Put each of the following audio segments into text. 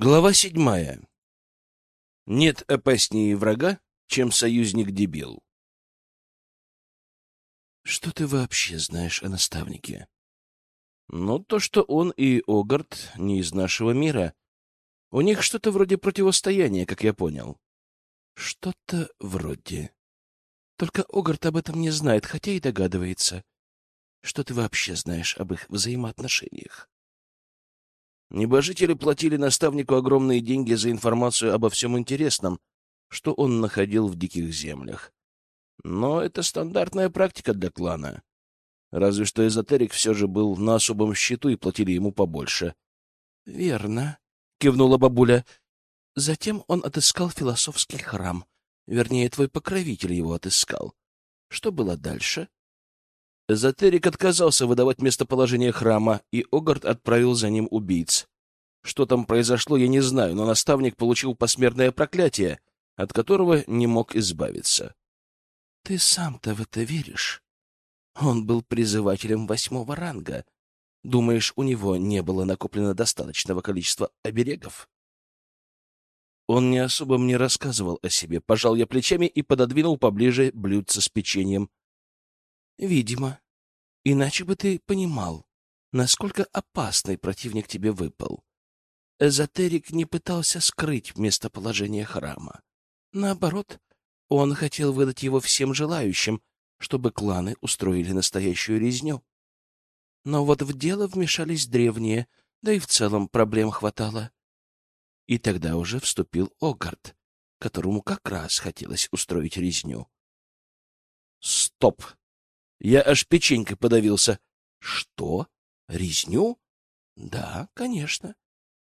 Глава седьмая. Нет опаснее врага, чем союзник-дебил. Что ты вообще знаешь о наставнике? Ну, то, что он и Огарт не из нашего мира. У них что-то вроде противостояния, как я понял. Что-то вроде. Только Огарт об этом не знает, хотя и догадывается. Что ты вообще знаешь об их взаимоотношениях? Небожители платили наставнику огромные деньги за информацию обо всем интересном, что он находил в диких землях. Но это стандартная практика для клана. Разве что эзотерик все же был на особом счету и платили ему побольше. — Верно, — кивнула бабуля. Затем он отыскал философский храм. Вернее, твой покровитель его отыскал. Что было дальше? Эзотерик отказался выдавать местоположение храма, и Огард отправил за ним убийц. Что там произошло, я не знаю, но наставник получил посмертное проклятие, от которого не мог избавиться. — Ты сам-то в это веришь? Он был призывателем восьмого ранга. Думаешь, у него не было накоплено достаточного количества оберегов? Он не особо мне рассказывал о себе. Пожал я плечами и пододвинул поближе блюдце с печеньем. Видимо. Иначе бы ты понимал, насколько опасный противник тебе выпал. Эзотерик не пытался скрыть местоположение храма. Наоборот, он хотел выдать его всем желающим, чтобы кланы устроили настоящую резню. Но вот в дело вмешались древние, да и в целом проблем хватало. И тогда уже вступил Огард, которому как раз хотелось устроить резню. Стоп! Я аж печенькой подавился. Что? Резню? Да, конечно.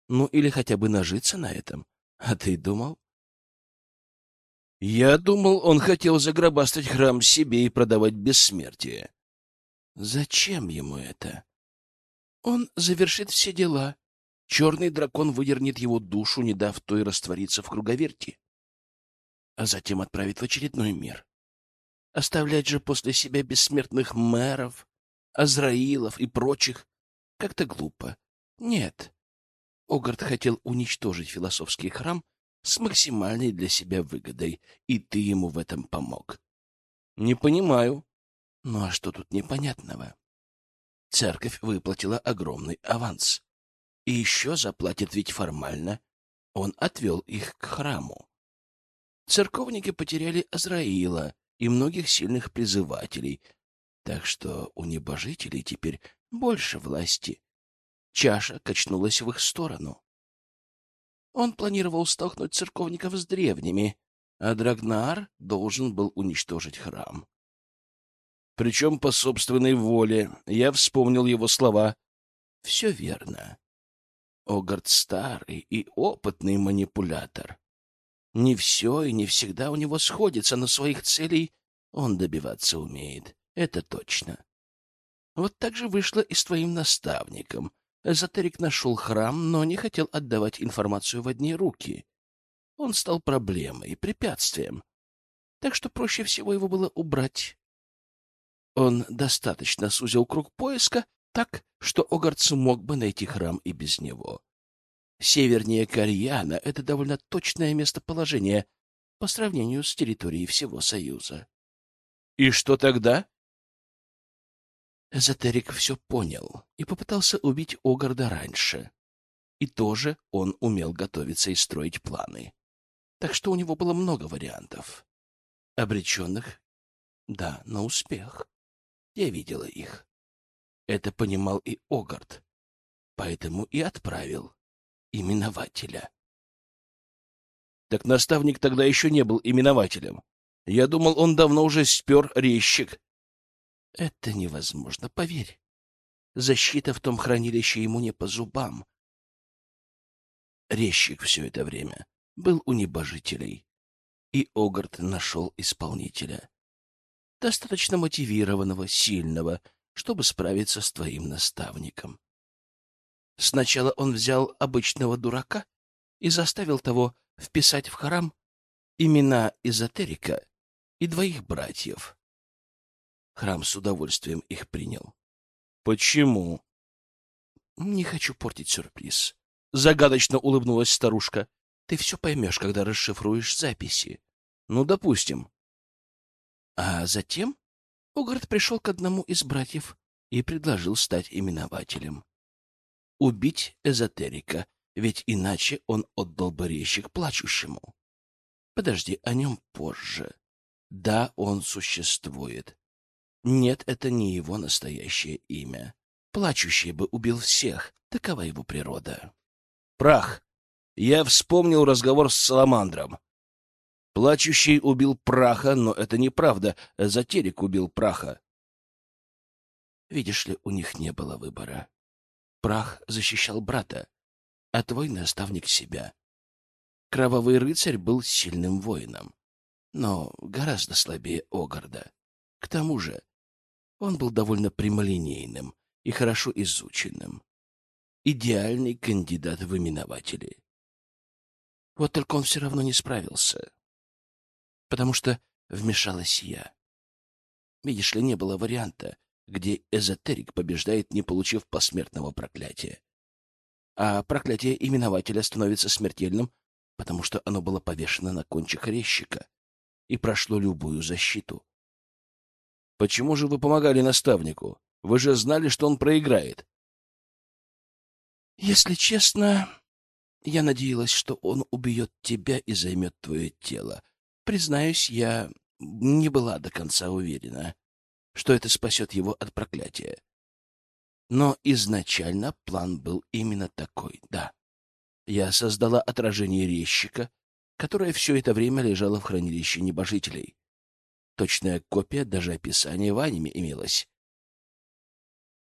Ну или хотя бы нажиться на этом. А ты думал? Я думал, он хотел загробастать храм себе и продавать бессмертие. Зачем ему это? Он завершит все дела. Черный дракон выдернет его душу, не дав той раствориться в круговерти, а затем отправит в очередной мир. Оставлять же после себя бессмертных мэров, Азраилов и прочих как-то глупо. Нет. Огард хотел уничтожить философский храм с максимальной для себя выгодой, и ты ему в этом помог. Не понимаю. Ну а что тут непонятного? Церковь выплатила огромный аванс. И еще заплатит ведь формально. Он отвел их к храму. Церковники потеряли Азраила, и многих сильных призывателей, так что у небожителей теперь больше власти. Чаша качнулась в их сторону. Он планировал столкнуть церковников с древними, а Драгнар должен был уничтожить храм. Причем по собственной воле. Я вспомнил его слова. Все верно. Огард старый и опытный манипулятор. Не все и не всегда у него сходится, но своих целей он добиваться умеет. Это точно. Вот так же вышло и с твоим наставником. Эзотерик нашел храм, но не хотел отдавать информацию в одни руки. Он стал проблемой, препятствием. Так что проще всего его было убрать. Он достаточно сузил круг поиска так, что Огард мог бы найти храм и без него. Севернее Кальяна — это довольно точное местоположение по сравнению с территорией всего Союза. И что тогда? Эзотерик все понял и попытался убить Огарда раньше. И тоже он умел готовиться и строить планы. Так что у него было много вариантов. Обреченных? Да, на успех. Я видела их. Это понимал и Огард, поэтому и отправил именователя. Так наставник тогда еще не был именователем. Я думал, он давно уже спер резчик. Это невозможно, поверь. Защита в том хранилище ему не по зубам. Резчик все это время был у небожителей, и Огарт нашел исполнителя. Достаточно мотивированного, сильного, чтобы справиться с твоим наставником. Сначала он взял обычного дурака и заставил того вписать в храм имена эзотерика и двоих братьев. Храм с удовольствием их принял. Почему? Не хочу портить сюрприз. — загадочно улыбнулась старушка. «Ты все поймешь, когда расшифруешь записи. Ну, допустим». А затем Огард пришел к одному из братьев и предложил стать именователем. Убить эзотерика, ведь иначе он отдал бы резчик плачущему. Подожди, о нем позже. Да, он существует. Нет, это не его настоящее имя. Плачущий бы убил всех, такова его природа. Прах. Я вспомнил разговор с Саламандром. Плачущий убил Праха, но это неправда. Эзотерик убил Праха. Видишь ли, у них не было выбора. Прах защищал брата, а твой наставник — себя. Кровавый рыцарь был сильным воином, но гораздо слабее Огарда. К тому же он был довольно прямолинейным и хорошо изученным. Идеальный кандидат в именователи. Вот только он все равно не справился, потому что вмешалась я. Видишь ли, не было варианта, где эзотерик побеждает, не получив посмертного проклятия. А проклятие именователя становится смертельным, потому что оно было повешено на кончик резчика и прошло любую защиту. Почему же вы помогали наставнику? Вы же знали, что он проиграет. Если честно, я надеялась, что он убьет тебя и займет твое тело. Признаюсь, я не была до конца уверена что это спасет его от проклятия. Но изначально план был именно такой, да. Я создала отражение резчика, которое все это время лежало в хранилище небожителей. Точная копия, даже описание в аниме имелось.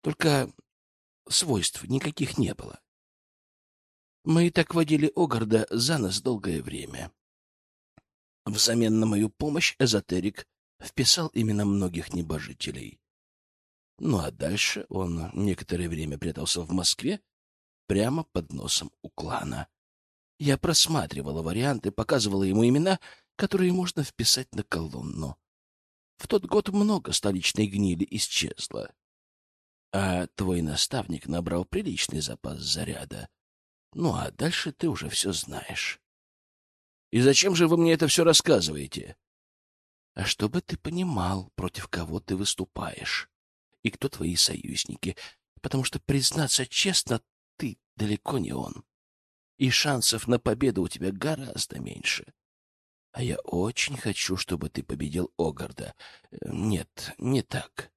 Только свойств никаких не было. Мы и так водили Огарда за нас долгое время. Взамен на мою помощь эзотерик вписал именно многих небожителей. Ну а дальше он некоторое время прятался в Москве, прямо под носом у клана. Я просматривала варианты, показывала ему имена, которые можно вписать на колонну. В тот год много столичной гнили исчезло. А твой наставник набрал приличный запас заряда. Ну а дальше ты уже все знаешь. И зачем же вы мне это все рассказываете? А чтобы ты понимал, против кого ты выступаешь и кто твои союзники, потому что, признаться честно, ты далеко не он, и шансов на победу у тебя гораздо меньше. А я очень хочу, чтобы ты победил Огарда. Нет, не так.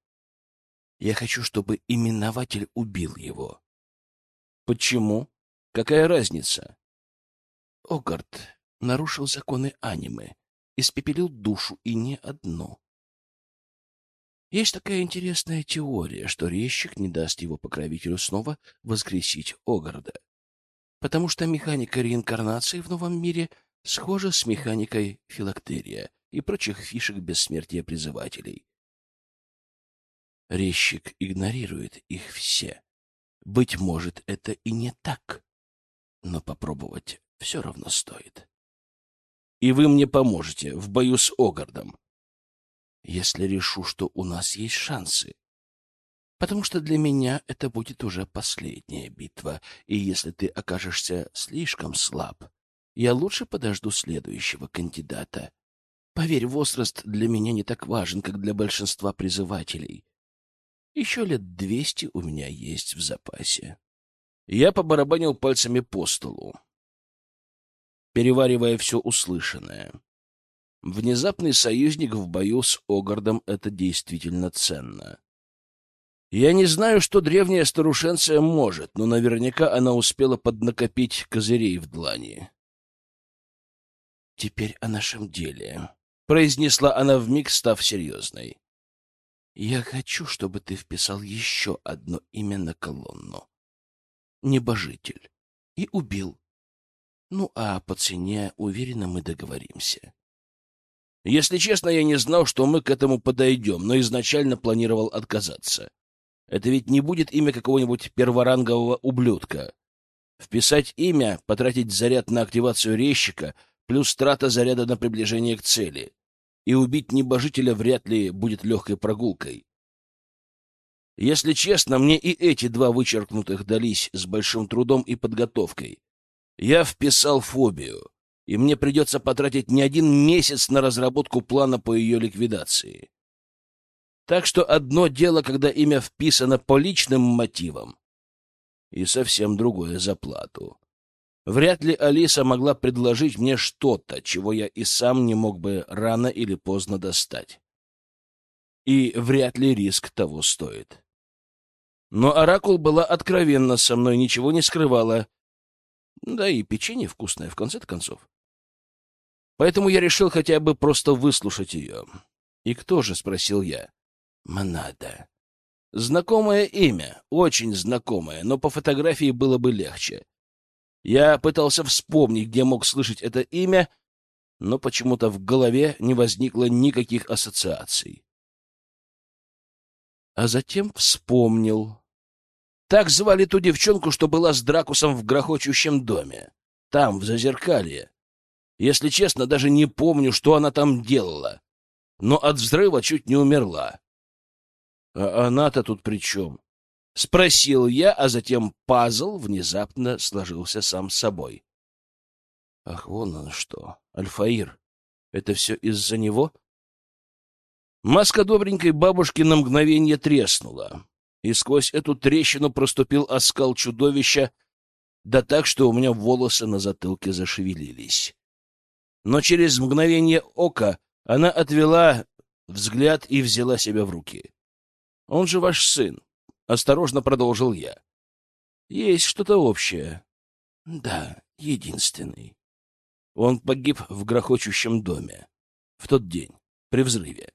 Я хочу, чтобы именователь убил его. Почему? Какая разница? Огард нарушил законы аниме испепелил душу, и не одну. Есть такая интересная теория, что резчик не даст его покровителю снова воскресить Огарда, потому что механика реинкарнации в новом мире схожа с механикой филактерия и прочих фишек бессмертия призывателей. Резчик игнорирует их все. Быть может, это и не так, но попробовать все равно стоит и вы мне поможете в бою с Огардом. Если решу, что у нас есть шансы. Потому что для меня это будет уже последняя битва, и если ты окажешься слишком слаб, я лучше подожду следующего кандидата. Поверь, возраст для меня не так важен, как для большинства призывателей. Еще лет двести у меня есть в запасе. Я побарабанил пальцами по столу переваривая все услышанное. Внезапный союзник в бою с Огардом — это действительно ценно. Я не знаю, что древняя старушенция может, но наверняка она успела поднакопить козырей в длани. «Теперь о нашем деле», — произнесла она вмиг, став серьезной. «Я хочу, чтобы ты вписал еще одно имя на колонну. Небожитель. И убил ну, а по цене, уверенно, мы договоримся. Если честно, я не знал, что мы к этому подойдем, но изначально планировал отказаться. Это ведь не будет имя какого-нибудь перворангового ублюдка. Вписать имя, потратить заряд на активацию резчика, плюс трата заряда на приближение к цели. И убить небожителя вряд ли будет легкой прогулкой. Если честно, мне и эти два вычеркнутых дались с большим трудом и подготовкой. Я вписал фобию, и мне придется потратить не один месяц на разработку плана по ее ликвидации. Так что одно дело, когда имя вписано по личным мотивам, и совсем другое за плату. Вряд ли Алиса могла предложить мне что-то, чего я и сам не мог бы рано или поздно достать. И вряд ли риск того стоит. Но Оракул была откровенна со мной, ничего не скрывала. Да и печенье вкусное, в конце концов. Поэтому я решил хотя бы просто выслушать ее. «И кто же?» — спросил я. «Монада». Знакомое имя, очень знакомое, но по фотографии было бы легче. Я пытался вспомнить, где мог слышать это имя, но почему-то в голове не возникло никаких ассоциаций. А затем вспомнил. Так звали ту девчонку, что была с Дракусом в грохочущем доме. Там, в Зазеркалье. Если честно, даже не помню, что она там делала. Но от взрыва чуть не умерла. А она-то тут при чем? — спросил я, а затем пазл внезапно сложился сам собой. Ах, вон оно что, Альфаир. Это все из-за него? Маска добренькой бабушки на мгновение треснула, и сквозь эту трещину проступил оскал чудовища, да так, что у меня волосы на затылке зашевелились. Но через мгновение ока она отвела взгляд и взяла себя в руки. Он же ваш сын. — осторожно продолжил я. «Есть что-то общее». «Да, единственный. Он погиб в грохочущем доме. В тот день, при взрыве».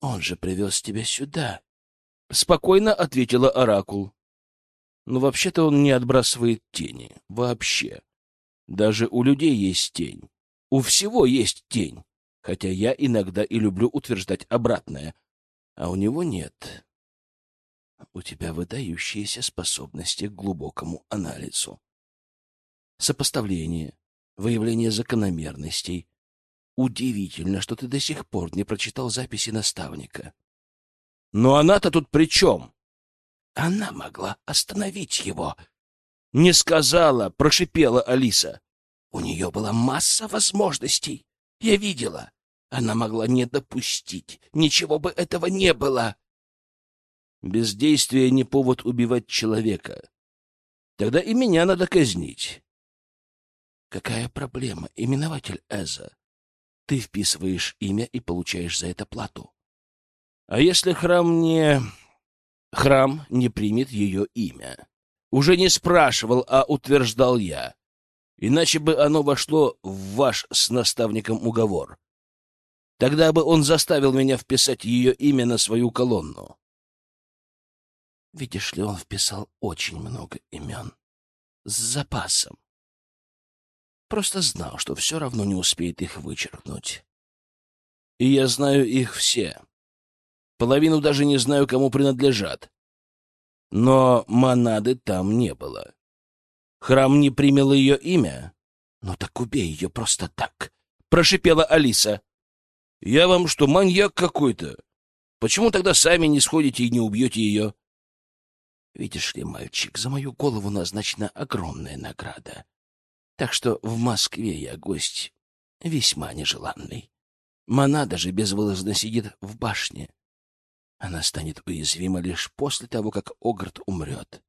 «Он же привез тебя сюда», — спокойно ответила Оракул. «Но вообще-то он не отбрасывает тени. Вообще. Даже у людей есть тень. У всего есть тень. Хотя я иногда и люблю утверждать обратное. А у него нет. У тебя выдающиеся способности к глубокому анализу. Сопоставление, выявление закономерностей. Удивительно, что ты до сих пор не прочитал записи наставника. Но она-то тут при чем? Она могла остановить его. Не сказала, прошипела Алиса. У нее была масса возможностей. Я видела. Она могла не допустить. Ничего бы этого не было. Бездействие не повод убивать человека. Тогда и меня надо казнить. Какая проблема, именователь Эза? Ты вписываешь имя и получаешь за это плату. А если храм не... Храм не примет ее имя? Уже не спрашивал, а утверждал я. Иначе бы оно вошло в ваш с наставником уговор. Тогда бы он заставил меня вписать ее имя на свою колонну. Видишь ли, он вписал очень много имен. С запасом. Просто знал, что все равно не успеет их вычеркнуть. И я знаю их все. Половину даже не знаю, кому принадлежат. Но монады там не было. Храм не принял ее имя? Ну так убей ее просто так, — прошипела Алиса. Я вам что, маньяк какой-то? Почему тогда сами не сходите и не убьете ее? Видишь ли, мальчик, за мою голову назначена огромная награда. Так что в Москве я гость весьма нежеланный. Мана даже безвылазно сидит в башне. Она станет уязвима лишь после того, как Огарт умрет.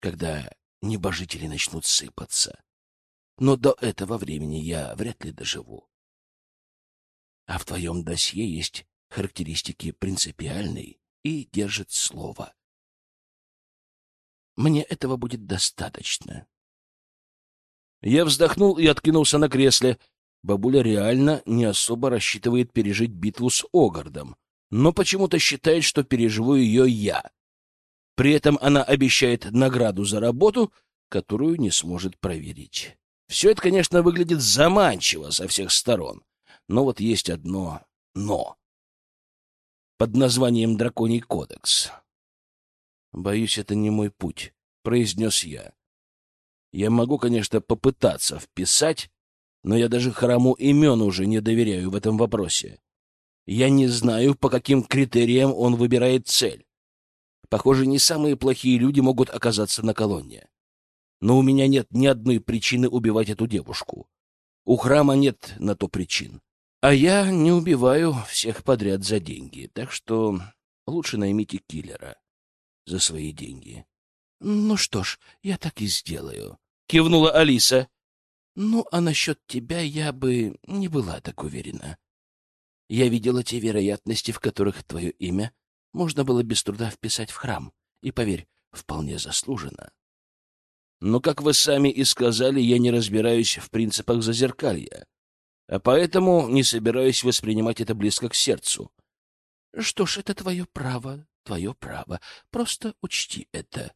Когда небожители начнут сыпаться. Но до этого времени я вряд ли доживу. А в твоем досье есть характеристики принципиальной и держит слово. Мне этого будет достаточно. Я вздохнул и откинулся на кресле. Бабуля реально не особо рассчитывает пережить битву с Огардом, но почему-то считает, что переживу ее я. При этом она обещает награду за работу, которую не сможет проверить. Все это, конечно, выглядит заманчиво со всех сторон, но вот есть одно «но» под названием «Драконий кодекс». «Боюсь, это не мой путь», — произнес я. «Я могу, конечно, попытаться вписать, но я даже храму имен уже не доверяю в этом вопросе. Я не знаю, по каким критериям он выбирает цель. Похоже, не самые плохие люди могут оказаться на колонне. Но у меня нет ни одной причины убивать эту девушку. У храма нет на то причин. А я не убиваю всех подряд за деньги, так что лучше наймите киллера за свои деньги. — Ну что ж, я так и сделаю, — кивнула Алиса. — Ну, а насчет тебя я бы не была так уверена. Я видела те вероятности, в которых твое имя можно было без труда вписать в храм, и, поверь, вполне заслуженно. Но, как вы сами и сказали, я не разбираюсь в принципах зазеркалья, а поэтому не собираюсь воспринимать это близко к сердцу. Что ж, это твое право, твое право. Просто учти это.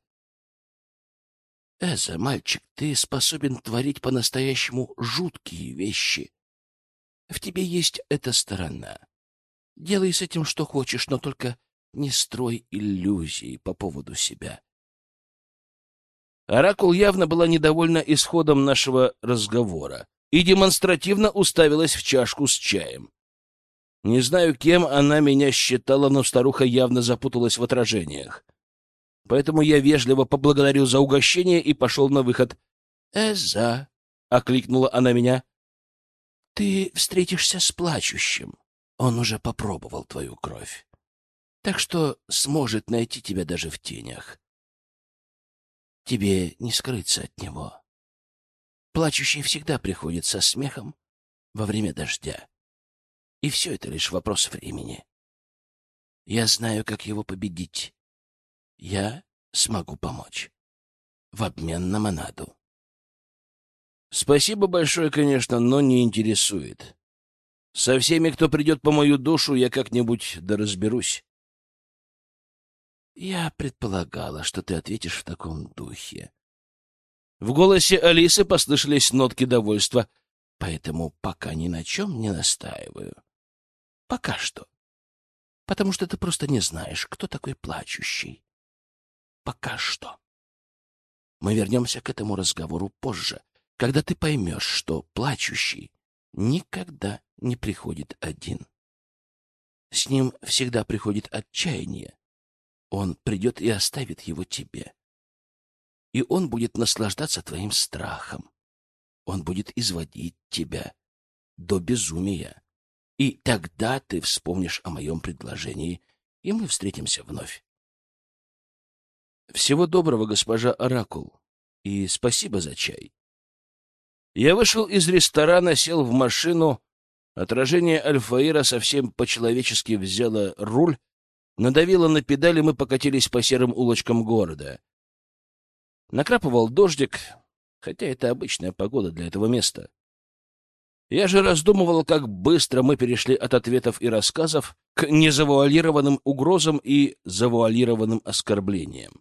Эза, мальчик, ты способен творить по-настоящему жуткие вещи. В тебе есть эта сторона. Делай с этим что хочешь, но только не строй иллюзий по поводу себя. Оракул явно была недовольна исходом нашего разговора и демонстративно уставилась в чашку с чаем. Не знаю, кем она меня считала, но старуха явно запуталась в отражениях. Поэтому я вежливо поблагодарил за угощение и пошел на выход. «Эза!» — окликнула она меня. «Ты встретишься с плачущим. Он уже попробовал твою кровь. Так что сможет найти тебя даже в тенях. Тебе не скрыться от него. Плачущий всегда приходит со смехом во время дождя. И все это лишь вопрос времени. Я знаю, как его победить. Я смогу помочь. В обмен на монаду. Спасибо большое, конечно, но не интересует. Со всеми, кто придет по мою душу, я как-нибудь да разберусь. Я предполагала, что ты ответишь в таком духе. В голосе Алисы послышались нотки довольства, поэтому пока ни на чем не настаиваю. Пока что. Потому что ты просто не знаешь, кто такой плачущий. Пока что. Мы вернемся к этому разговору позже, когда ты поймешь, что плачущий никогда не приходит один. С ним всегда приходит отчаяние. Он придет и оставит его тебе. И он будет наслаждаться твоим страхом. Он будет изводить тебя до безумия. И тогда ты вспомнишь о моем предложении, и мы встретимся вновь. Всего доброго, госпожа Оракул, и спасибо за чай. Я вышел из ресторана, сел в машину. Отражение Альфаира совсем по-человечески взяло руль, надавило на педали, мы покатились по серым улочкам города. Накрапывал дождик, хотя это обычная погода для этого места. Я же раздумывал, как быстро мы перешли от ответов и рассказов к незавуалированным угрозам и завуалированным оскорблениям.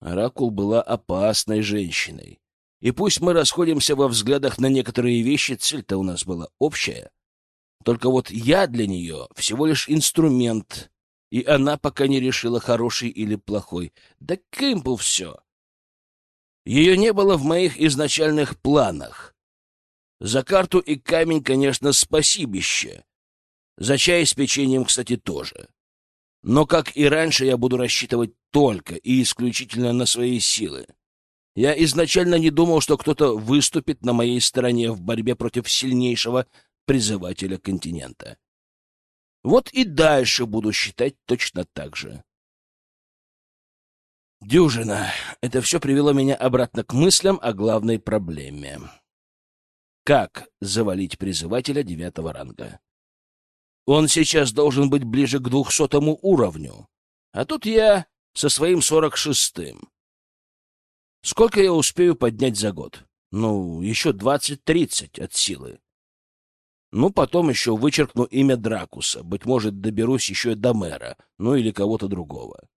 Оракул была опасной женщиной. И пусть мы расходимся во взглядах на некоторые вещи, цель-то у нас была общая. Только вот я для нее всего лишь инструмент, и она пока не решила, хороший или плохой. Да Кэмпл все. Ее не было в моих изначальных планах. За карту и камень, конечно, спасибище. За чай с печеньем, кстати, тоже. Но, как и раньше, я буду рассчитывать только и исключительно на свои силы. Я изначально не думал, что кто-то выступит на моей стороне в борьбе против сильнейшего призывателя континента. Вот и дальше буду считать точно так же. Дюжина. Это все привело меня обратно к мыслям о главной проблеме как завалить призывателя девятого ранга. Он сейчас должен быть ближе к двухсотому уровню, а тут я со своим сорок шестым. Сколько я успею поднять за год? Ну, еще двадцать-тридцать от силы. Ну, потом еще вычеркну имя Дракуса. Быть может, доберусь еще до мэра, ну или кого-то другого.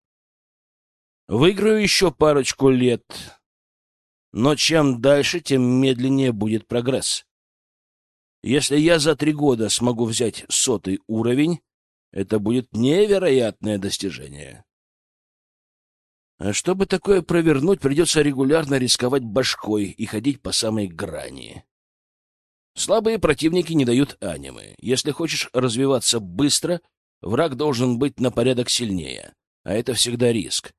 Выиграю еще парочку лет, но чем дальше, тем медленнее будет прогресс. Если я за три года смогу взять сотый уровень, это будет невероятное достижение. А чтобы такое провернуть, придется регулярно рисковать башкой и ходить по самой грани. Слабые противники не дают анимы. Если хочешь развиваться быстро, враг должен быть на порядок сильнее, а это всегда риск.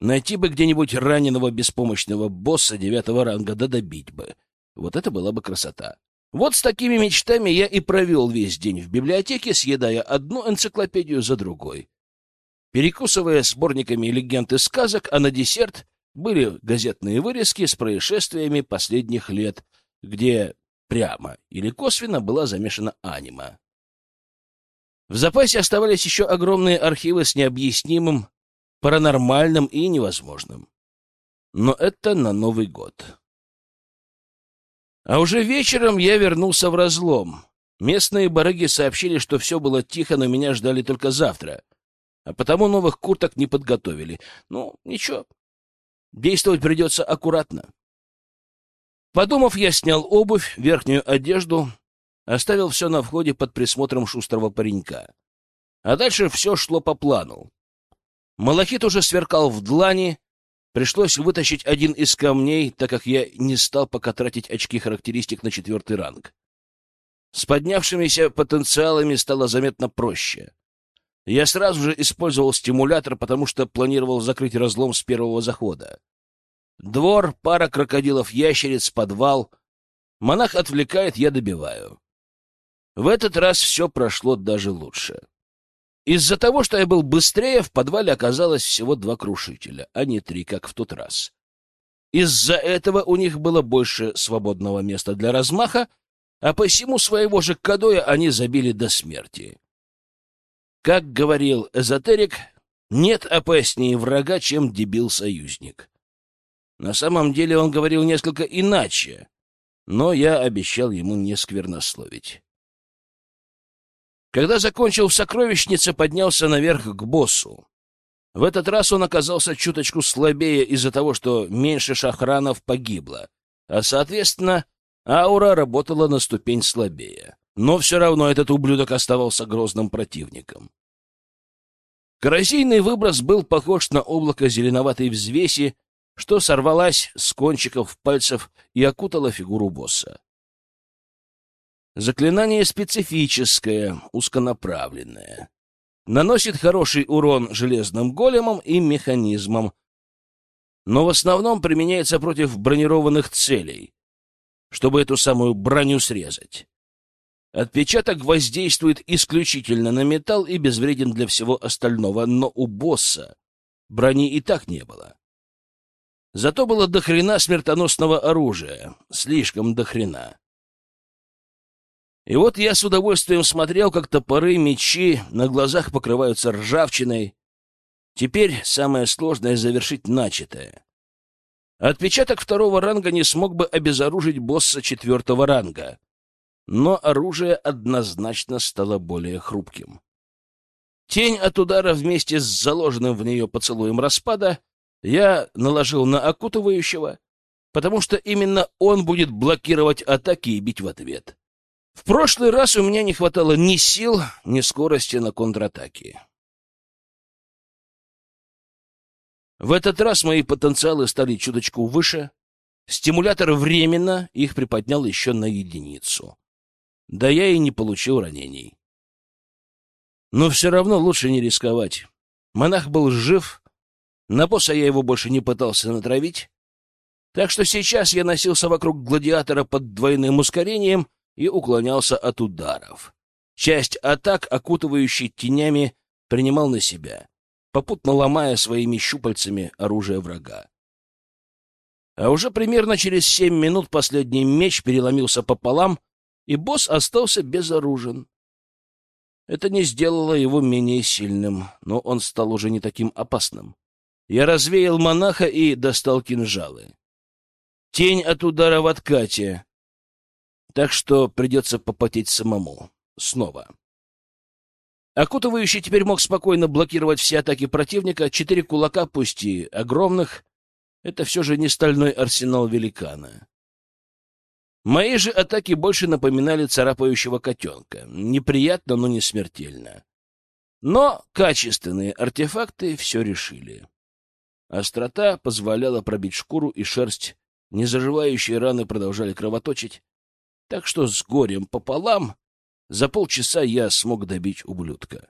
Найти бы где-нибудь раненого беспомощного босса девятого ранга, да добить бы. Вот это была бы красота. Вот с такими мечтами я и провел весь день в библиотеке, съедая одну энциклопедию за другой. Перекусывая сборниками легенд и сказок, а на десерт были газетные вырезки с происшествиями последних лет, где прямо или косвенно была замешана анима. В запасе оставались еще огромные архивы с необъяснимым, паранормальным и невозможным. Но это на Новый год. А уже вечером я вернулся в разлом. Местные барыги сообщили, что все было тихо, но меня ждали только завтра. А потому новых курток не подготовили. Ну, ничего. Действовать придется аккуратно. Подумав, я снял обувь, верхнюю одежду, оставил все на входе под присмотром шустрого паренька. А дальше все шло по плану. Малахит уже сверкал в длани, Пришлось вытащить один из камней, так как я не стал пока тратить очки характеристик на четвертый ранг. С поднявшимися потенциалами стало заметно проще. Я сразу же использовал стимулятор, потому что планировал закрыть разлом с первого захода. Двор, пара крокодилов-ящериц, подвал. Монах отвлекает, я добиваю. В этот раз все прошло даже лучше. Из-за того, что я был быстрее, в подвале оказалось всего два крушителя, а не три, как в тот раз. Из-за этого у них было больше свободного места для размаха, а посему своего же Кадоя они забили до смерти. Как говорил эзотерик, нет опаснее врага, чем дебил-союзник. На самом деле он говорил несколько иначе, но я обещал ему не сквернословить. Когда закончил в сокровищнице, поднялся наверх к боссу. В этот раз он оказался чуточку слабее из-за того, что меньше шахранов погибло, а, соответственно, аура работала на ступень слабее. Но все равно этот ублюдок оставался грозным противником. Коррозийный выброс был похож на облако зеленоватой взвеси, что сорвалась с кончиков пальцев и окутала фигуру босса. Заклинание специфическое, узконаправленное. Наносит хороший урон железным големам и механизмам, но в основном применяется против бронированных целей, чтобы эту самую броню срезать. Отпечаток воздействует исключительно на металл и безвреден для всего остального, но у босса брони и так не было. Зато было дохрена смертоносного оружия, слишком дохрена. И вот я с удовольствием смотрел, как топоры, мечи на глазах покрываются ржавчиной. Теперь самое сложное — завершить начатое. Отпечаток второго ранга не смог бы обезоружить босса четвертого ранга, но оружие однозначно стало более хрупким. Тень от удара вместе с заложенным в нее поцелуем распада я наложил на окутывающего, потому что именно он будет блокировать атаки и бить в ответ. В прошлый раз у меня не хватало ни сил, ни скорости на контратаке. В этот раз мои потенциалы стали чуточку выше. Стимулятор временно их приподнял еще на единицу. Да я и не получил ранений. Но все равно лучше не рисковать. Монах был жив, на босса я его больше не пытался натравить, так что сейчас я носился вокруг гладиатора под двойным ускорением и уклонялся от ударов. Часть атак, окутывающий тенями, принимал на себя, попутно ломая своими щупальцами оружие врага. А уже примерно через семь минут последний меч переломился пополам, и босс остался безоружен. Это не сделало его менее сильным, но он стал уже не таким опасным. Я развеял монаха и достал кинжалы. Тень от удара в откате, так что придется попотеть самому. Снова. Окутывающий теперь мог спокойно блокировать все атаки противника, четыре кулака, пусть и огромных, это все же не стальной арсенал великана. Мои же атаки больше напоминали царапающего котенка. Неприятно, но не смертельно. Но качественные артефакты все решили. Острота позволяла пробить шкуру и шерсть, незаживающие раны продолжали кровоточить, Так что с горем пополам за полчаса я смог добить ублюдка.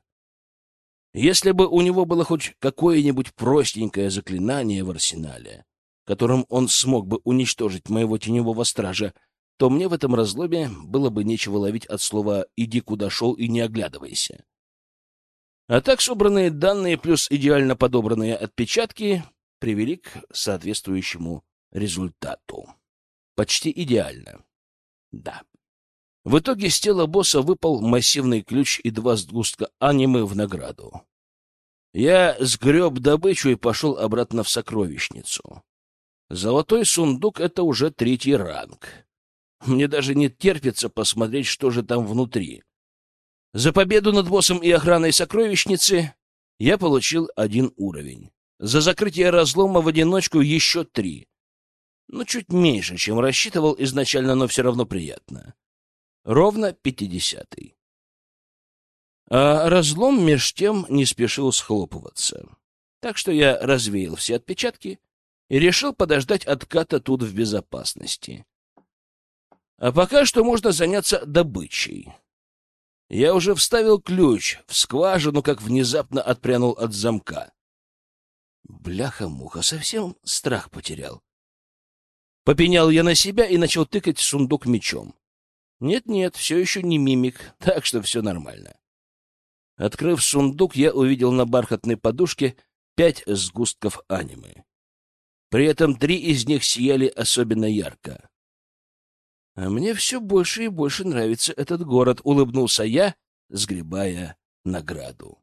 Если бы у него было хоть какое-нибудь простенькое заклинание в арсенале, которым он смог бы уничтожить моего теневого стража, то мне в этом разломе было бы нечего ловить от слова «иди куда шел и не оглядывайся». А так собранные данные плюс идеально подобранные отпечатки привели к соответствующему результату. Почти идеально. Да. В итоге с тела босса выпал массивный ключ и два сгустка анимы в награду. Я сгреб добычу и пошел обратно в сокровищницу. Золотой сундук — это уже третий ранг. Мне даже не терпится посмотреть, что же там внутри. За победу над боссом и охраной сокровищницы я получил один уровень. За закрытие разлома в одиночку еще три. Ну, чуть меньше, чем рассчитывал изначально, но все равно приятно. Ровно пятидесятый. А разлом меж тем не спешил схлопываться. Так что я развеял все отпечатки и решил подождать отката тут в безопасности. А пока что можно заняться добычей. Я уже вставил ключ в скважину, как внезапно отпрянул от замка. Бляха-муха, совсем страх потерял. Попенял я на себя и начал тыкать сундук мечом. Нет-нет, все еще не мимик, так что все нормально. Открыв сундук, я увидел на бархатной подушке пять сгустков анимы. При этом три из них сияли особенно ярко. А мне все больше и больше нравится этот город, улыбнулся я, сгребая награду.